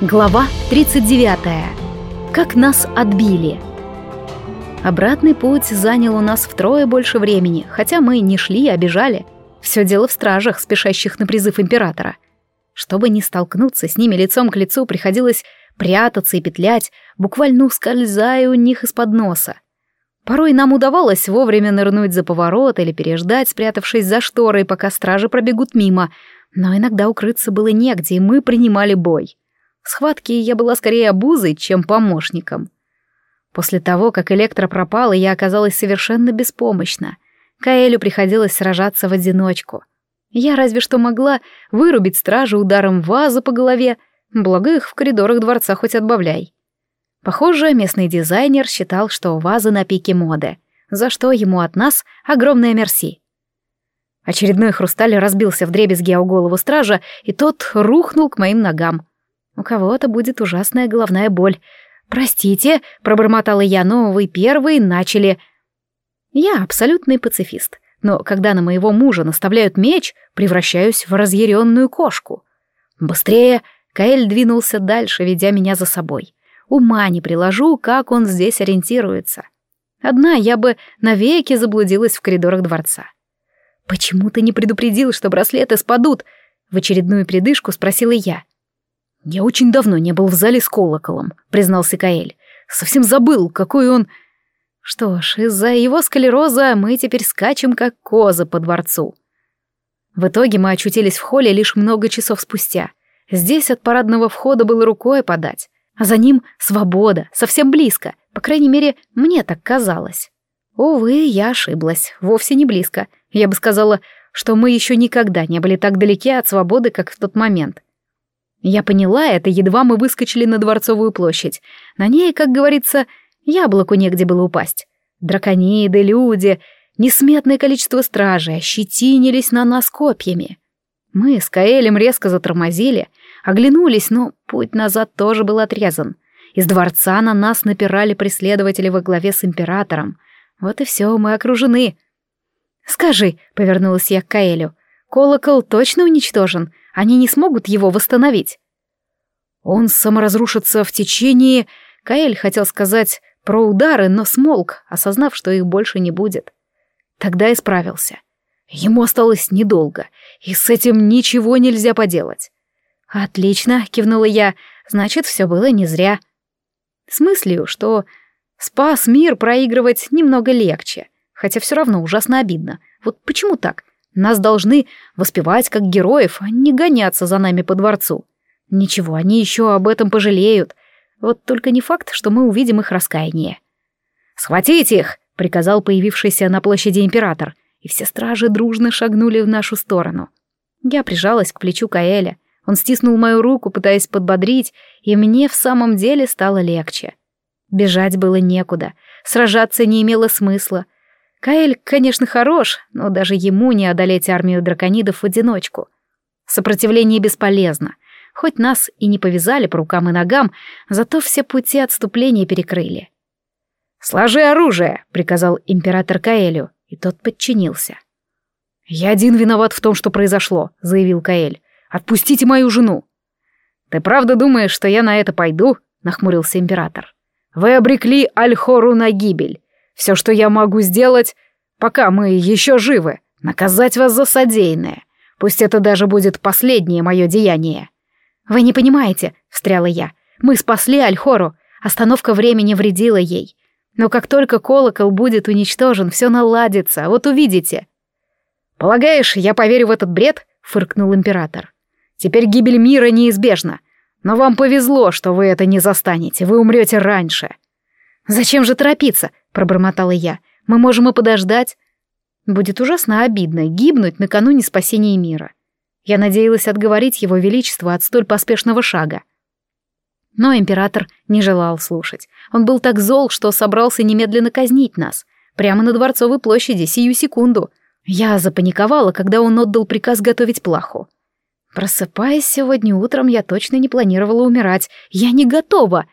Глава 39. Как нас отбили. Обратный путь занял у нас втрое больше времени, хотя мы не шли, а бежали. Все дело в стражах, спешащих на призыв императора. Чтобы не столкнуться с ними лицом к лицу, приходилось прятаться и петлять, буквально ускользая у них из-под носа. Порой нам удавалось вовремя нырнуть за поворот или переждать, спрятавшись за шторой, пока стражи пробегут мимо, но иногда укрыться было негде, и мы принимали бой. В схватке я была скорее обузой, чем помощником. После того, как Электро пропала, я оказалась совершенно беспомощна. Каэлю приходилось сражаться в одиночку. Я разве что могла вырубить стражу ударом вазы по голове, благо их в коридорах дворца хоть отбавляй. Похоже, местный дизайнер считал, что вазы на пике моды, за что ему от нас огромное мерси. Очередной хрусталь разбился в дребезги о голову стража, и тот рухнул к моим ногам. У кого-то будет ужасная головная боль. «Простите», — пробормотала я, — «но вы первые начали...» Я абсолютный пацифист, но когда на моего мужа наставляют меч, превращаюсь в разъяренную кошку. «Быстрее!» — Каэль двинулся дальше, ведя меня за собой. Ума не приложу, как он здесь ориентируется. Одна я бы навеки заблудилась в коридорах дворца. «Почему ты не предупредил, что браслеты спадут?» В очередную придышку спросила я. «Я очень давно не был в зале с колоколом», — признался Каэль. «Совсем забыл, какой он...» Что ж, из-за его склероза мы теперь скачем, как козы по дворцу. В итоге мы очутились в холле лишь много часов спустя. Здесь от парадного входа было рукой подать, а за ним свобода, совсем близко, по крайней мере, мне так казалось. Увы, я ошиблась, вовсе не близко. Я бы сказала, что мы еще никогда не были так далеки от свободы, как в тот момент — я поняла это, едва мы выскочили на Дворцовую площадь. На ней, как говорится, яблоку негде было упасть. Дракониды, люди, несметное количество стражей ощетинились на нас копьями. Мы с Каэлем резко затормозили, оглянулись, но путь назад тоже был отрезан. Из дворца на нас напирали преследователи во главе с императором. Вот и все, мы окружены. «Скажи», — повернулась я к Каэлю, — «колокол точно уничтожен? Они не смогут его восстановить. Он саморазрушится в течение... Каэль хотел сказать про удары, но смолк, осознав, что их больше не будет. Тогда исправился. Ему осталось недолго, и с этим ничего нельзя поделать. «Отлично», — кивнула я, — «значит, все было не зря». С мыслью, что спас мир проигрывать немного легче, хотя все равно ужасно обидно. Вот почему так? Нас должны воспевать как героев, а не гоняться за нами по дворцу. Ничего, они еще об этом пожалеют. Вот только не факт, что мы увидим их раскаяние. «Схватите их!» — приказал появившийся на площади император, и все стражи дружно шагнули в нашу сторону. Я прижалась к плечу Каэля. Он стиснул мою руку, пытаясь подбодрить, и мне в самом деле стало легче. Бежать было некуда, сражаться не имело смысла — Каэль, конечно, хорош, но даже ему не одолеть армию драконидов в одиночку. Сопротивление бесполезно. Хоть нас и не повязали по рукам и ногам, зато все пути отступления перекрыли. «Сложи оружие!» — приказал император Каэлю, и тот подчинился. «Я один виноват в том, что произошло», — заявил Каэль. «Отпустите мою жену!» «Ты правда думаешь, что я на это пойду?» — нахмурился император. «Вы обрекли Альхору на гибель. Все, что я могу сделать, пока мы еще живы, наказать вас за содеянное. Пусть это даже будет последнее мое деяние. Вы не понимаете, встряла я. Мы спасли Альхору, остановка времени вредила ей. Но как только колокол будет уничтожен, все наладится, вот увидите. Полагаешь, я поверю в этот бред? фыркнул император. Теперь гибель мира неизбежна. Но вам повезло, что вы это не застанете, вы умрете раньше. Зачем же торопиться? — пробормотала я. «Мы можем и подождать. Будет ужасно обидно гибнуть накануне спасения мира». Я надеялась отговорить его величество от столь поспешного шага. Но император не желал слушать. Он был так зол, что собрался немедленно казнить нас. Прямо на Дворцовой площади, сию секунду. Я запаниковала, когда он отдал приказ готовить плаху. Просыпаясь сегодня утром, я точно не планировала умирать. Я не готова.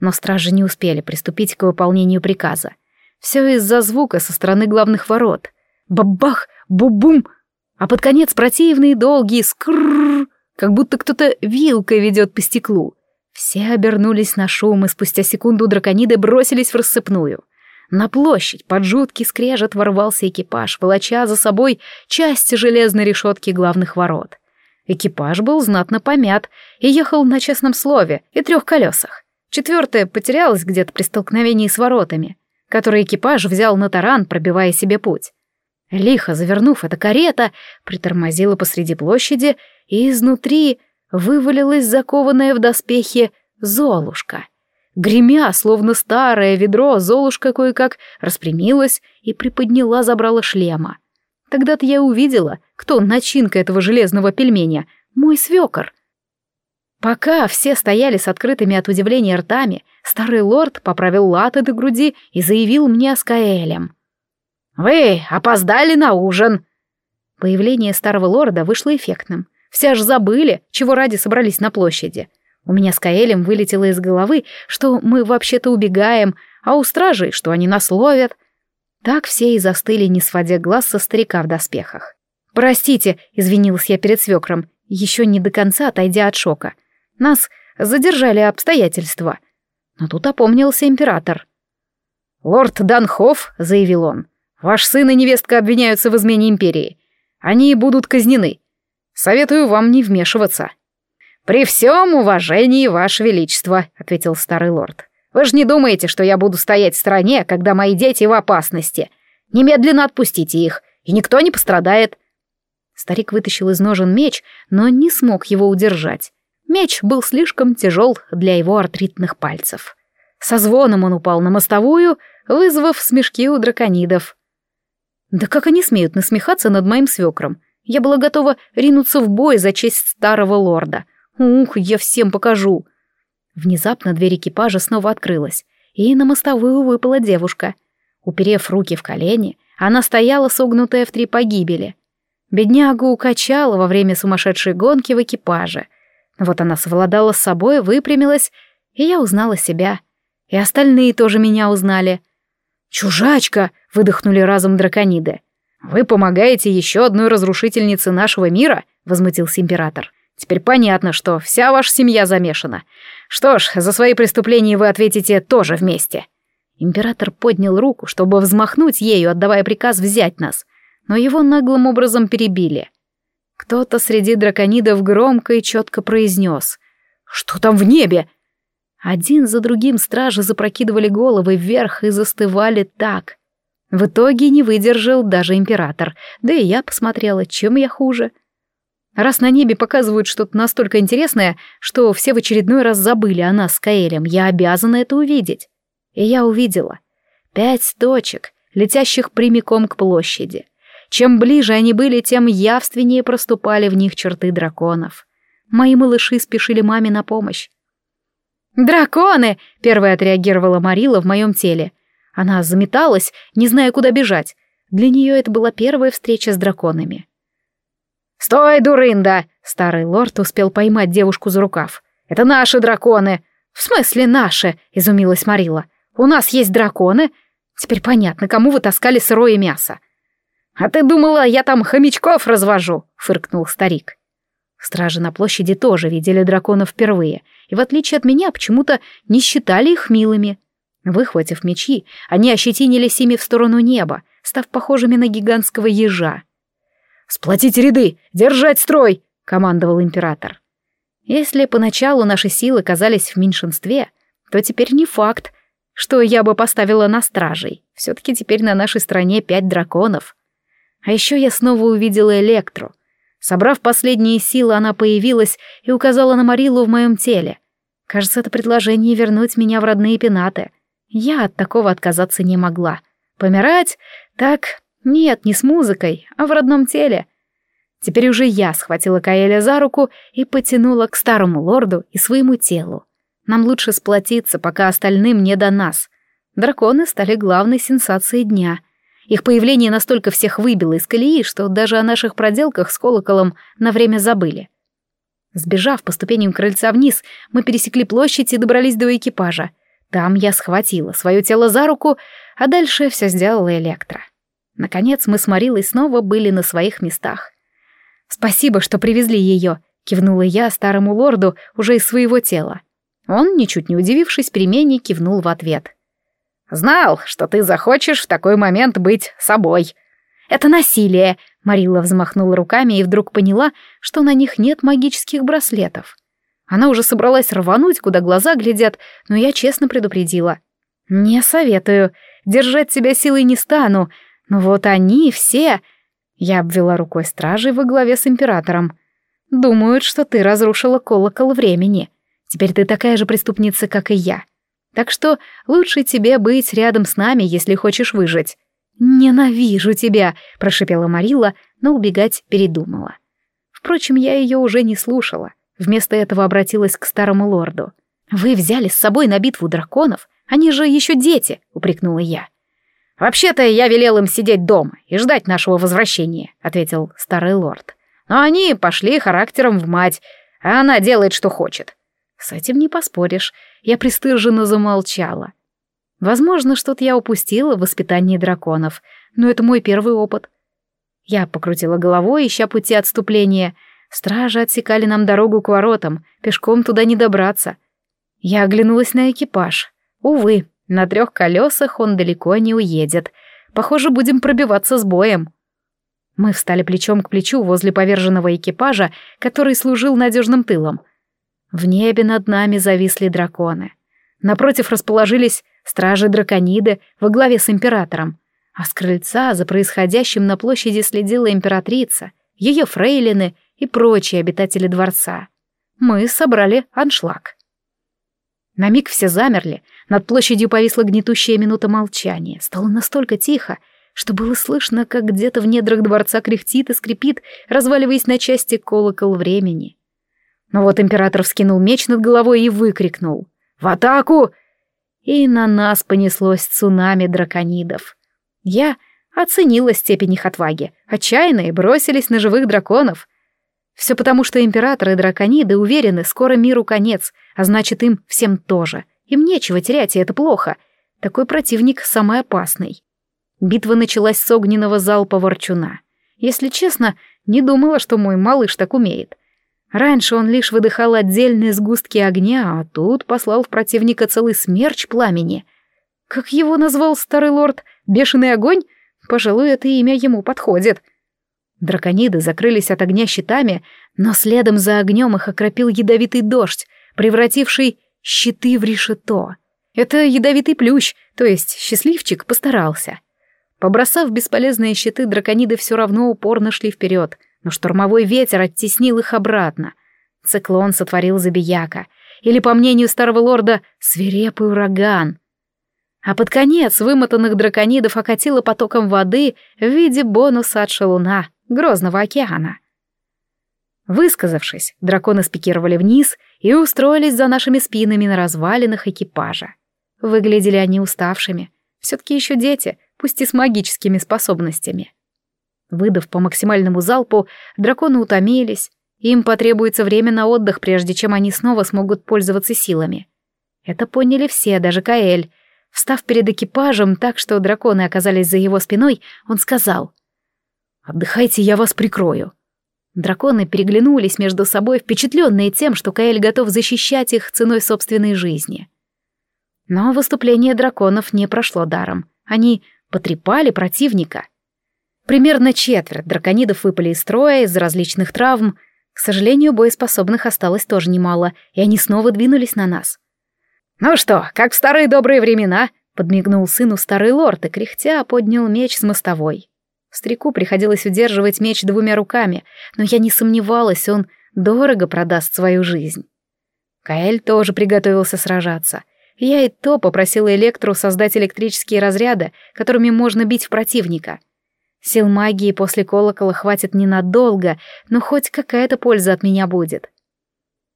Но стражи не успели приступить к выполнению приказа. Все из-за звука со стороны главных ворот. Бабах, бу-бум, а под конец противные долгие скрррр, как будто кто-то вилкой ведет по стеклу. Все обернулись на шум, и спустя секунду дракониды бросились в рассыпную. На площадь под жуткий скрежет ворвался экипаж, волоча за собой часть железной решетки главных ворот. Экипаж был знатно помят и ехал на честном слове и трех колесах. Четвертое потерялось где-то при столкновении с воротами, которые экипаж взял на таран, пробивая себе путь. Лихо завернув, эта карета притормозила посреди площади, и изнутри вывалилась закованная в доспехи Золушка. Гремя, словно старое ведро, Золушка кое-как распрямилась и приподняла забрала шлема. Тогда-то я увидела, кто начинка этого железного пельменя, мой свекор. Пока все стояли с открытыми от удивления ртами, старый лорд поправил латы до груди и заявил мне с Каэлем. «Вы опоздали на ужин!» Появление старого лорда вышло эффектным. Все аж забыли, чего ради собрались на площади. У меня с Каэлем вылетело из головы, что мы вообще-то убегаем, а у стражей, что они нас ловят. Так все и застыли, не сводя глаз со старика в доспехах. «Простите», — извинилась я перед свекром, еще не до конца отойдя от шока. «Нас задержали обстоятельства». Но тут опомнился император. «Лорд Данхоф», — заявил он, — Ваш сын и невестка обвиняются в измене империи. Они будут казнены. Советую вам не вмешиваться». «При всем уважении, Ваше Величество», — ответил старый лорд. «Вы же не думаете, что я буду стоять в стороне, когда мои дети в опасности? Немедленно отпустите их, и никто не пострадает». Старик вытащил из ножен меч, но не смог его удержать. Меч был слишком тяжел для его артритных пальцев. Со звоном он упал на мостовую, вызвав смешки у драконидов. Да как они смеют насмехаться над моим свекром? Я была готова ринуться в бой за честь старого лорда. Ух, я всем покажу. Внезапно дверь экипажа снова открылась, и на мостовую выпала девушка. Уперев руки в колени, она стояла согнутая в три погибели. Беднягу укачала во время сумасшедшей гонки в экипаже. Вот она совладала с собой, выпрямилась, и я узнала себя. И остальные тоже меня узнали. «Чужачка!» — выдохнули разом дракониды. «Вы помогаете еще одной разрушительнице нашего мира?» — возмутился император. «Теперь понятно, что вся ваша семья замешана. Что ж, за свои преступления вы ответите тоже вместе». Император поднял руку, чтобы взмахнуть ею, отдавая приказ взять нас, но его наглым образом перебили. Кто-то среди драконидов громко и четко произнес «Что там в небе?» Один за другим стражи запрокидывали головы вверх и застывали так. В итоге не выдержал даже император, да и я посмотрела, чем я хуже. Раз на небе показывают что-то настолько интересное, что все в очередной раз забыли о нас с Каэлем, я обязана это увидеть. И я увидела. Пять точек, летящих прямиком к площади. Чем ближе они были, тем явственнее проступали в них черты драконов. Мои малыши спешили маме на помощь. «Драконы!» — первая отреагировала Марила в моем теле. Она заметалась, не зная, куда бежать. Для нее это была первая встреча с драконами. «Стой, дурында!» — старый лорд успел поймать девушку за рукав. «Это наши драконы!» «В смысле наши?» — изумилась Марила. «У нас есть драконы? Теперь понятно, кому вы таскали сырое мясо». «А ты думала, я там хомячков развожу?» — фыркнул старик. Стражи на площади тоже видели драконов впервые, и в отличие от меня почему-то не считали их милыми. Выхватив мечи, они ощетинились ими в сторону неба, став похожими на гигантского ежа. «Сплотить ряды! Держать строй!» — командовал император. Если поначалу наши силы казались в меньшинстве, то теперь не факт, что я бы поставила на стражей. Все-таки теперь на нашей стране пять драконов. А еще я снова увидела Электру — Собрав последние силы, она появилась и указала на Марилу в моем теле. Кажется, это предложение вернуть меня в родные пенаты. Я от такого отказаться не могла. Помирать? Так, нет, не с музыкой, а в родном теле. Теперь уже я схватила Каэля за руку и потянула к старому лорду и своему телу. Нам лучше сплотиться, пока остальным не до нас. Драконы стали главной сенсацией дня. Их появление настолько всех выбило из колеи, что даже о наших проделках с колоколом на время забыли. Сбежав по ступеням крыльца вниз, мы пересекли площадь и добрались до экипажа. Там я схватила свое тело за руку, а дальше все сделала Электро. Наконец мы с Марилой снова были на своих местах. «Спасибо, что привезли ее», — кивнула я старому лорду уже из своего тела. Он, ничуть не удивившись перемене, кивнул в ответ. «Знал, что ты захочешь в такой момент быть собой». «Это насилие!» — Марила взмахнула руками и вдруг поняла, что на них нет магических браслетов. Она уже собралась рвануть, куда глаза глядят, но я честно предупредила. «Не советую. Держать себя силой не стану. Но вот они все...» Я обвела рукой стражей во главе с императором. «Думают, что ты разрушила колокол времени. Теперь ты такая же преступница, как и я. Так что лучше тебе быть рядом с нами, если хочешь выжить». «Ненавижу тебя!» — прошипела Марила, но убегать передумала. Впрочем, я ее уже не слушала. Вместо этого обратилась к старому лорду. «Вы взяли с собой на битву драконов? Они же еще дети!» — упрекнула я. «Вообще-то я велел им сидеть дома и ждать нашего возвращения», — ответил старый лорд. «Но они пошли характером в мать, а она делает, что хочет. С этим не поспоришь. Я пристыженно замолчала. Возможно, что-то я упустила в воспитании драконов, но это мой первый опыт. Я покрутила головой, ища пути отступления. Стражи отсекали нам дорогу к воротам, пешком туда не добраться. Я оглянулась на экипаж. Увы, на трех колесах он далеко не уедет. Похоже, будем пробиваться с боем. Мы встали плечом к плечу возле поверженного экипажа, который служил надежным тылом — в небе над нами зависли драконы. Напротив расположились стражи-дракониды во главе с императором, а с крыльца за происходящим на площади следила императрица, ее фрейлины и прочие обитатели дворца. Мы собрали аншлаг. На миг все замерли, над площадью повисла гнетущая минута молчания. Стало настолько тихо, что было слышно, как где-то в недрах дворца кряхтит и скрипит, разваливаясь на части колокол времени. Но вот император вскинул меч над головой и выкрикнул «В атаку!» И на нас понеслось цунами драконидов. Я оценила степень их отваги. Отчаянные бросились на живых драконов. Все потому, что императоры и дракониды уверены, скоро миру конец, а значит им всем тоже. Им нечего терять, и это плохо. Такой противник самый опасный. Битва началась с огненного залпа ворчуна. Если честно, не думала, что мой малыш так умеет. Раньше он лишь выдыхал отдельные сгустки огня, а тут послал в противника целый смерч пламени. Как его назвал старый лорд? Бешеный огонь? Пожалуй, это имя ему подходит. Дракониды закрылись от огня щитами, но следом за огнем их окропил ядовитый дождь, превративший щиты в решето. Это ядовитый плющ, то есть счастливчик постарался. Побросав бесполезные щиты, дракониды все равно упорно шли вперед — но штормовой ветер оттеснил их обратно. Циклон сотворил забияка, или, по мнению старого лорда, свирепый ураган. А под конец вымотанных драконидов окатило потоком воды в виде бонуса от шалуна, грозного океана. Высказавшись, драконы спикировали вниз и устроились за нашими спинами на развалинах экипажа. Выглядели они уставшими. Все-таки еще дети, пусть и с магическими способностями. Выдав по максимальному залпу, драконы утомились, им потребуется время на отдых, прежде чем они снова смогут пользоваться силами. Это поняли все, даже Каэль. Встав перед экипажем так, что драконы оказались за его спиной, он сказал «Отдыхайте, я вас прикрою». Драконы переглянулись между собой, впечатленные тем, что Каэль готов защищать их ценой собственной жизни. Но выступление драконов не прошло даром. Они потрепали противника — Примерно четверть драконидов выпали из строя из-за различных травм. К сожалению, боеспособных осталось тоже немало, и они снова двинулись на нас. «Ну что, как в старые добрые времена?» — подмигнул сыну старый лорд и, кряхтя, поднял меч с мостовой. Стреку приходилось удерживать меч двумя руками, но я не сомневалась, он дорого продаст свою жизнь. Каэль тоже приготовился сражаться. Я и то попросила Электру создать электрические разряды, которыми можно бить в противника — Сил магии после колокола хватит ненадолго, но хоть какая-то польза от меня будет.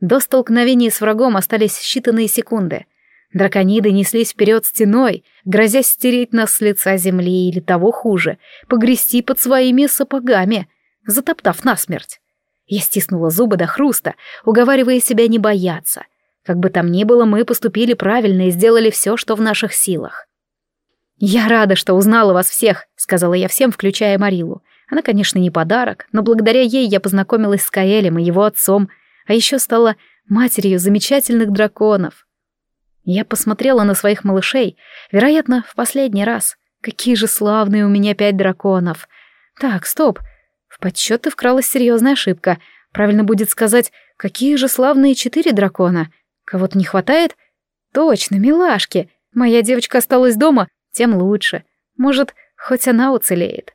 До столкновения с врагом остались считанные секунды. Дракониды неслись вперед стеной, грозясь стереть нас с лица земли или того хуже, погрести под своими сапогами, затоптав насмерть. Я стиснула зубы до хруста, уговаривая себя не бояться. Как бы там ни было, мы поступили правильно и сделали все, что в наших силах. «Я рада, что узнала вас всех», — сказала я всем, включая Марилу. Она, конечно, не подарок, но благодаря ей я познакомилась с Каэлем и его отцом, а еще стала матерью замечательных драконов. Я посмотрела на своих малышей, вероятно, в последний раз. Какие же славные у меня пять драконов. Так, стоп. В подсчеты вкралась серьезная ошибка. Правильно будет сказать, какие же славные четыре дракона. Кого-то не хватает? Точно, милашки. Моя девочка осталась дома, тем лучше. Может, хоть она уцелеет.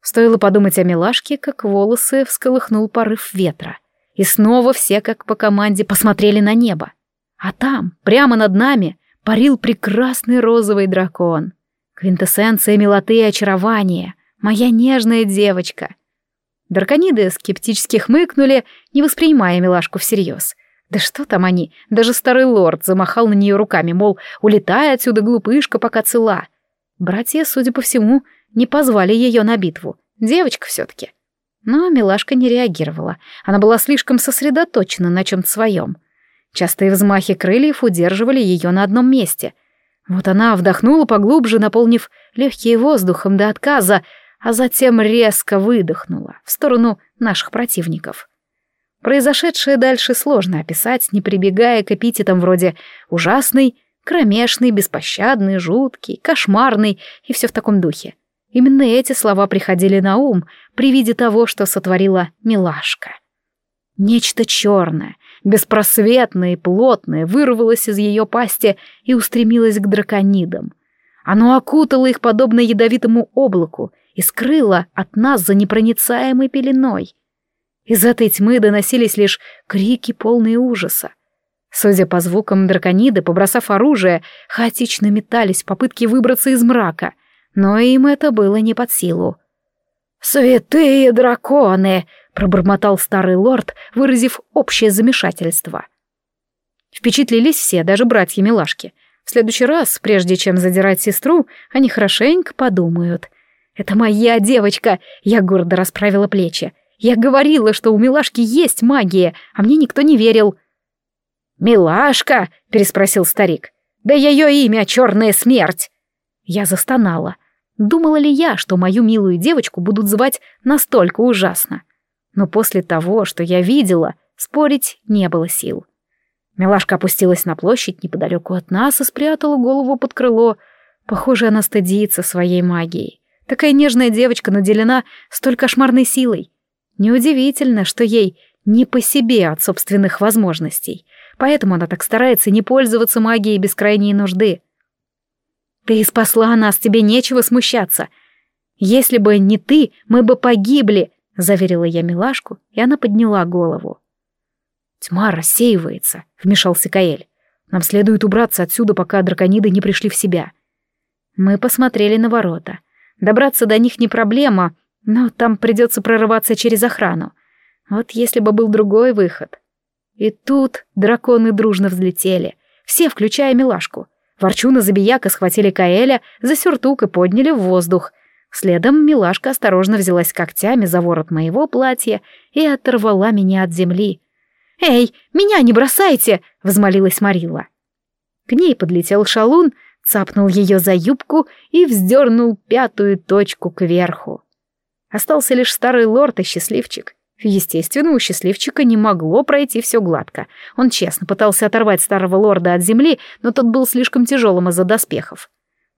Стоило подумать о милашке, как волосы всколыхнул порыв ветра. И снова все, как по команде, посмотрели на небо. А там, прямо над нами, парил прекрасный розовый дракон. Квинтэссенция милоты и очарования. Моя нежная девочка. Дракониды скептически хмыкнули, не воспринимая милашку всерьез. Да что там они, даже старый лорд замахал на нее руками, мол, улетай отсюда, глупышка, пока цела. Братья, судя по всему, не позвали ее на битву. Девочка все-таки. Но милашка не реагировала. Она была слишком сосредоточена на чем-то своем. Частые взмахи крыльев удерживали ее на одном месте. Вот она вдохнула поглубже, наполнив легкие воздухом до отказа, а затем резко выдохнула в сторону наших противников. Произошедшее дальше сложно описать, не прибегая к эпитетам вроде «ужасный», «кромешный», «беспощадный», «жуткий», «кошмарный» и все в таком духе. Именно эти слова приходили на ум при виде того, что сотворила милашка. Нечто черное, беспросветное и плотное вырвалось из ее пасти и устремилось к драконидам. Оно окутало их подобно ядовитому облаку и скрыло от нас за непроницаемой пеленой. Из этой тьмы доносились лишь крики, полные ужаса. Судя по звукам дракониды, побросав оружие, хаотично метались в попытке выбраться из мрака, но им это было не под силу. «Святые драконы!» — пробормотал старый лорд, выразив общее замешательство. Впечатлились все, даже братья-милашки. В следующий раз, прежде чем задирать сестру, они хорошенько подумают. «Это моя девочка!» — я гордо расправила плечи. «Я говорила, что у милашки есть магия, а мне никто не верил». «Милашка?» — переспросил старик. «Да ее имя — Черная Смерть!» Я застонала. Думала ли я, что мою милую девочку будут звать настолько ужасно? Но после того, что я видела, спорить не было сил. Милашка опустилась на площадь неподалеку от нас и спрятала голову под крыло. Похоже, она стыдится своей магией. Такая нежная девочка наделена столь кошмарной силой. Неудивительно, что ей не по себе от собственных возможностей. Поэтому она так старается не пользоваться магией без крайней нужды. Ты спасла нас, тебе нечего смущаться. Если бы не ты, мы бы погибли, заверила я милашку, и она подняла голову. Тьма рассеивается, вмешался Каэль. Нам следует убраться отсюда, пока дракониды не пришли в себя. Мы посмотрели на ворота. Добраться до них не проблема, но там придется прорываться через охрану. Вот если бы был другой выход. И тут драконы дружно взлетели, все, включая милашку. Ворчун и Забияка схватили Каэля за сюртук и подняли в воздух. Следом милашка осторожно взялась когтями за ворот моего платья и оторвала меня от земли. «Эй, меня не бросайте!» — взмолилась Марила. К ней подлетел шалун, цапнул ее за юбку и вздернул пятую точку кверху. Остался лишь старый лорд и счастливчик. Естественно, у счастливчика не могло пройти все гладко. Он честно пытался оторвать старого лорда от земли, но тот был слишком тяжелым из-за доспехов.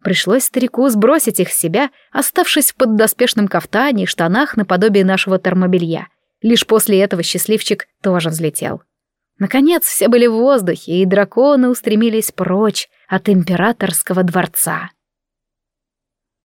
Пришлось старику сбросить их с себя, оставшись в поддоспешном кафтане и штанах наподобие нашего термобелья. Лишь после этого счастливчик тоже взлетел. Наконец все были в воздухе, и драконы устремились прочь от императорского дворца.